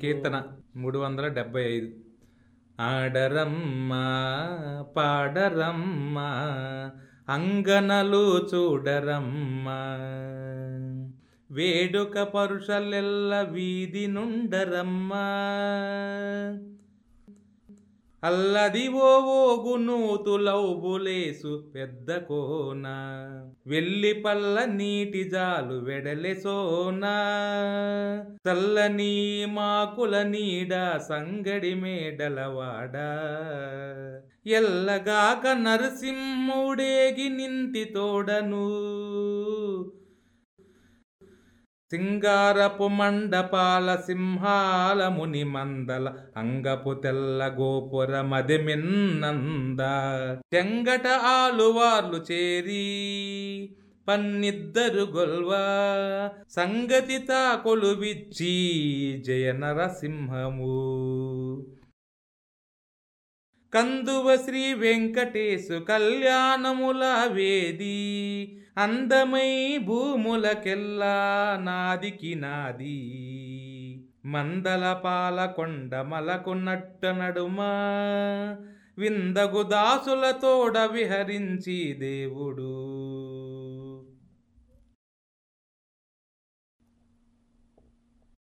కీర్తన మూడు వందల డెబ్బై ఐదు. ఆడరమ్మా పాడరమ్మా అంగనలు చూడరమ్మా. వేడుక పరుషలెల్ల వీధి నుండరమ్మా. అల్లది ఓ ఓగునూతులౌబులేసు పెద్ద కోన. వెల్లి పల్ల నీటి జాలు వెడలె సోనా. చల్లని మాకుల నీడ సంగడి మేడలవాడా ఎల్లగాక నరసింహుడేగి నింతి తోడను. సింగారపు మండపాల సింహాల ముని మందల అంగపు తెల్ల గోపుర మదిమిన్నంద చెంగట ఆలువార్లు చేరి పన్నిద్దరు గొల్వా సంగతి తాకొలువిచ్చి జయ నరసింహము కందువ శ్రీ వెంకటేశు కళ్యాణముల వేది. అందమై భూములకెల్లా నాదికి నాది. మందల పాలకొండ మలకున్నట్ట నడుమా. విందగు దాసులతోడ విహరించి దేవుడు.